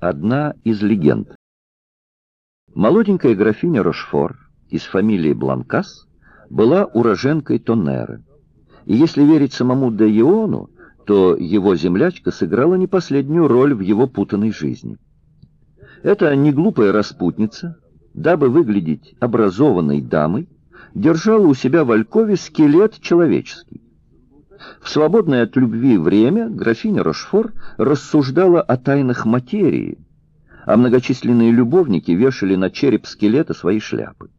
Одна из легенд. Молоденькая графиня Рошфор из фамилии Бланкас была уроженкой Тоннера. И если верить самому де Иону, то его землячка сыграла не последнюю роль в его путанной жизни. Эта неглупая распутница, дабы выглядеть образованной дамой, держала у себя в Алькове скелет человеческий. В свободное от любви время графиня Рошфор рассуждала о тайнах материи, а многочисленные любовники вешали на череп скелета свои шляпы.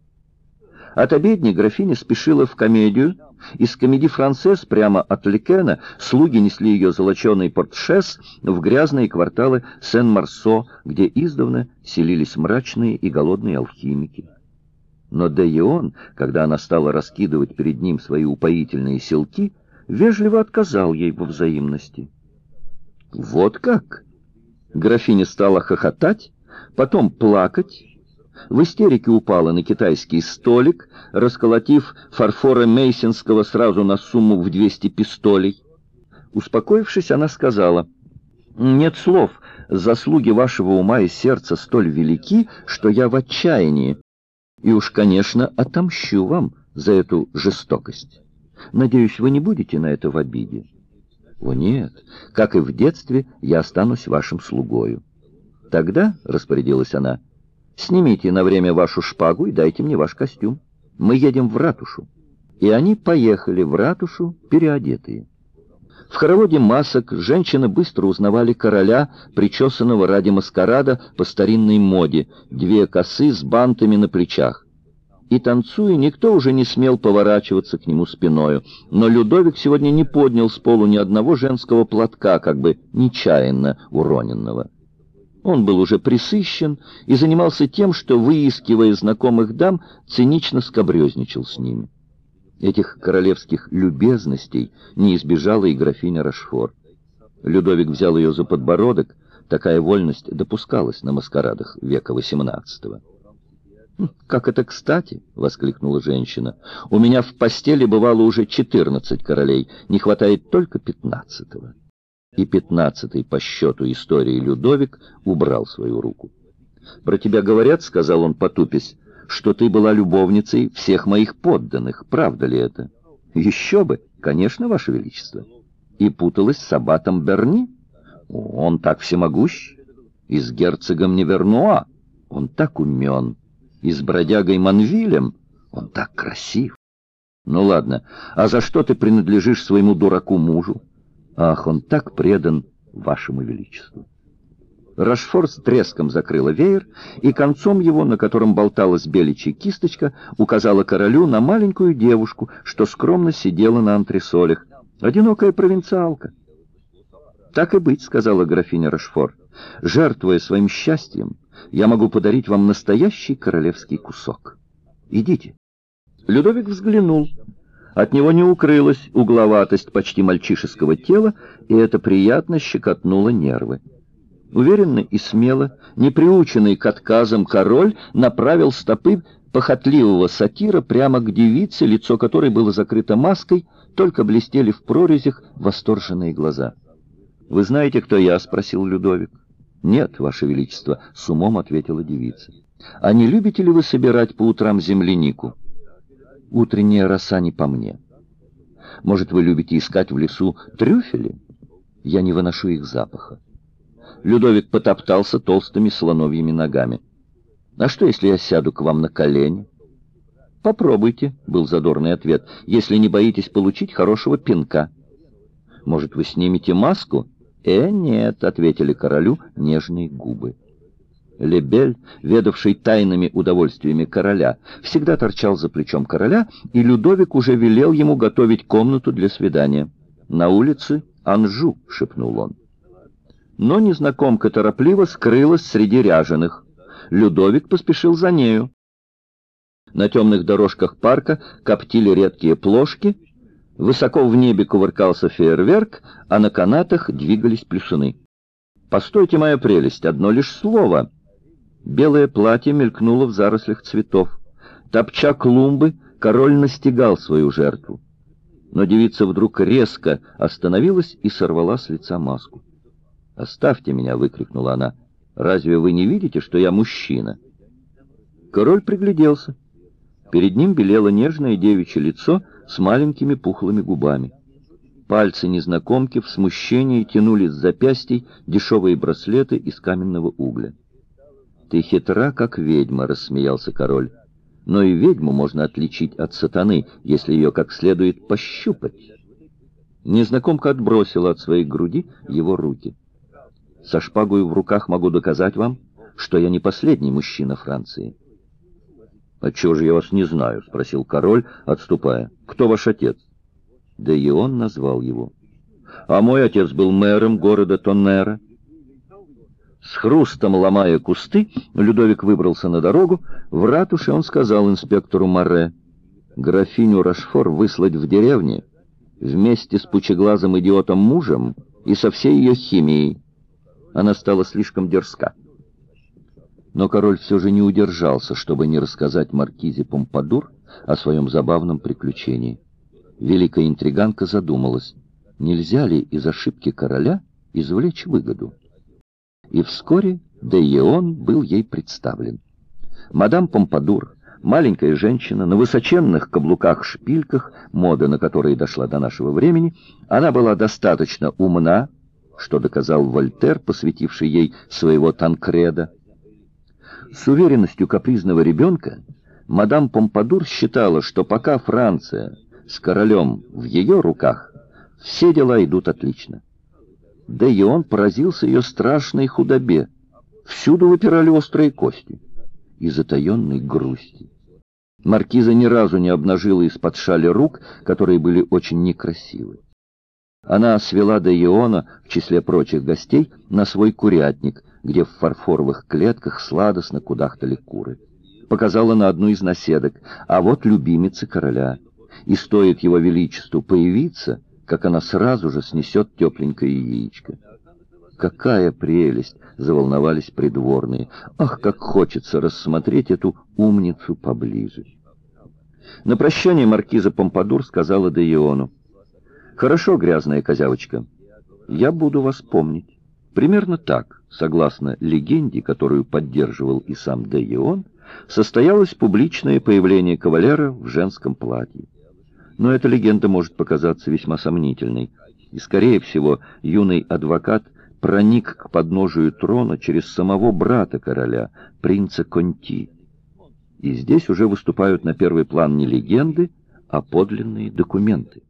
От обедни графиня спешила в комедию, из комедии «Францесс» прямо от Ликена слуги несли ее золоченый портшес в грязные кварталы Сен-Марсо, где издавна селились мрачные и голодные алхимики. Но де Ион, когда она стала раскидывать перед ним свои упоительные селки, вежливо отказал ей во взаимности. «Вот как!» Графиня стала хохотать, потом плакать, в истерике упала на китайский столик, расколотив фарфора Мейсинского сразу на сумму в 200 пистолей. Успокоившись, она сказала, «Нет слов, заслуги вашего ума и сердца столь велики, что я в отчаянии, и уж, конечно, отомщу вам за эту жестокость». Надеюсь, вы не будете на это в обиде. О нет, как и в детстве, я останусь вашим слугою. Тогда, — распорядилась она, — снимите на время вашу шпагу и дайте мне ваш костюм. Мы едем в ратушу. И они поехали в ратушу, переодетые. В хороводе масок женщины быстро узнавали короля, причесанного ради маскарада по старинной моде, две косы с бантами на плечах и, танцуя, никто уже не смел поворачиваться к нему спиною. Но Людовик сегодня не поднял с полу ни одного женского платка, как бы нечаянно уроненного. Он был уже присыщен и занимался тем, что, выискивая знакомых дам, цинично скобрезничал с ними. Этих королевских любезностей не избежала и графиня Рашфор. Людовик взял ее за подбородок, такая вольность допускалась на маскарадах века XVIII. «Как это кстати!» — воскликнула женщина. «У меня в постели бывало уже четырнадцать королей, не хватает только пятнадцатого». И пятнадцатый по счету истории Людовик убрал свою руку. «Про тебя говорят, — сказал он, потупясь, — что ты была любовницей всех моих подданных. Правда ли это?» «Еще бы! Конечно, Ваше Величество!» «И путалась с аббатом Берни? Он так всемогущ! И с герцогом Невернуа! Он так умен!» И с бродягой Манвилем. Он так красив. Ну ладно, а за что ты принадлежишь своему дураку мужу? Ах, он так предан вашему величеству. Рашфор с треском закрыла веер, и концом его, на котором болталась беличья кисточка, указала королю на маленькую девушку, что скромно сидела на антресолях. Одинокая провинциалка. «Так и быть», — сказала графиня Рашфор, — «жертвуя своим счастьем, я могу подарить вам настоящий королевский кусок. Идите». Людовик взглянул. От него не укрылась угловатость почти мальчишеского тела, и это приятно щекотнуло нервы. Уверенно и смело, неприученный к отказам король направил стопы похотливого сатира прямо к девице, лицо которой было закрыто маской, только блестели в прорезях восторженные глаза. «Вы знаете, кто я?» — спросил Людовик. «Нет, Ваше Величество», — с умом ответила девица. «А не любите ли вы собирать по утрам землянику?» «Утренняя роса не по мне». «Может, вы любите искать в лесу трюфели?» «Я не выношу их запаха». Людовик потоптался толстыми слоновьими ногами. «А что, если я сяду к вам на колени?» «Попробуйте», — был задорный ответ, — «если не боитесь получить хорошего пинка». «Может, вы снимете маску?» «Э, нет», — ответили королю нежные губы. Лебель, ведавший тайными удовольствиями короля, всегда торчал за плечом короля, и Людовик уже велел ему готовить комнату для свидания. «На улице Анжу», — шепнул он. Но незнакомка торопливо скрылась среди ряженых. Людовик поспешил за нею. На темных дорожках парка коптили редкие плошки — Высоко в небе кувыркался фейерверк, а на канатах двигались плюшины. «Постойте, моя прелесть, одно лишь слово!» Белое платье мелькнуло в зарослях цветов. Топча клумбы, король настигал свою жертву. Но девица вдруг резко остановилась и сорвала с лица маску. «Оставьте меня!» — выкрикнула она. Разве вы не видите, что я мужчина?» Король пригляделся. Перед ним белело нежное девичье лицо с маленькими пухлыми губами. Пальцы незнакомки в смущении тянули с запястий дешевые браслеты из каменного угля. «Ты хитра, как ведьма», — рассмеялся король. «Но и ведьму можно отличить от сатаны, если ее как следует пощупать». Незнакомка отбросила от своей груди его руки. «Со шпагой в руках могу доказать вам, что я не последний мужчина Франции». «Отчего же я вас не знаю?» — спросил король, отступая. «Кто ваш отец?» Да и он назвал его. «А мой отец был мэром города Тоннера». С хрустом ломая кусты, Людовик выбрался на дорогу. В ратуше он сказал инспектору Море, «Графиню Рашфор выслать в деревне вместе с пучеглазым идиотом мужем и со всей ее химией. Она стала слишком дерзка». Но король все же не удержался, чтобы не рассказать маркизе Помпадур о своем забавном приключении. Великая интриганка задумалась, нельзя ли из ошибки короля извлечь выгоду. И вскоре Дейон был ей представлен. Мадам Помпадур, маленькая женщина, на высоченных каблуках-шпильках, мода на которые дошла до нашего времени, она была достаточно умна, что доказал Вольтер, посвятивший ей своего Танкреда, с уверенностью капризного ребенка мадам Помпадур считала, что пока Франция с королем в ее руках, все дела идут отлично. Да и он поразился ее страшной худобе. Всюду выпирали острые кости и затаенной грусти. Маркиза ни разу не обнажила из-под шали рук, которые были очень некрасивы. Она свела Деиона, в числе прочих гостей, на свой курятник, где в фарфоровых клетках сладостно кудахтали куры. Показала на одну из наседок, а вот любимица короля. И стоит его величеству появиться, как она сразу же снесет тепленькое яичко. «Какая прелесть!» — заволновались придворные. «Ах, как хочется рассмотреть эту умницу поближе!» На прощание маркиза Помпадур сказала Деиону. «Хорошо, грязная козявочка, я буду вас помнить». Примерно так, согласно легенде, которую поддерживал и сам Деион, состоялось публичное появление кавалера в женском платье. Но эта легенда может показаться весьма сомнительной, и, скорее всего, юный адвокат проник к подножию трона через самого брата короля, принца Конти. И здесь уже выступают на первый план не легенды, а подлинные документы.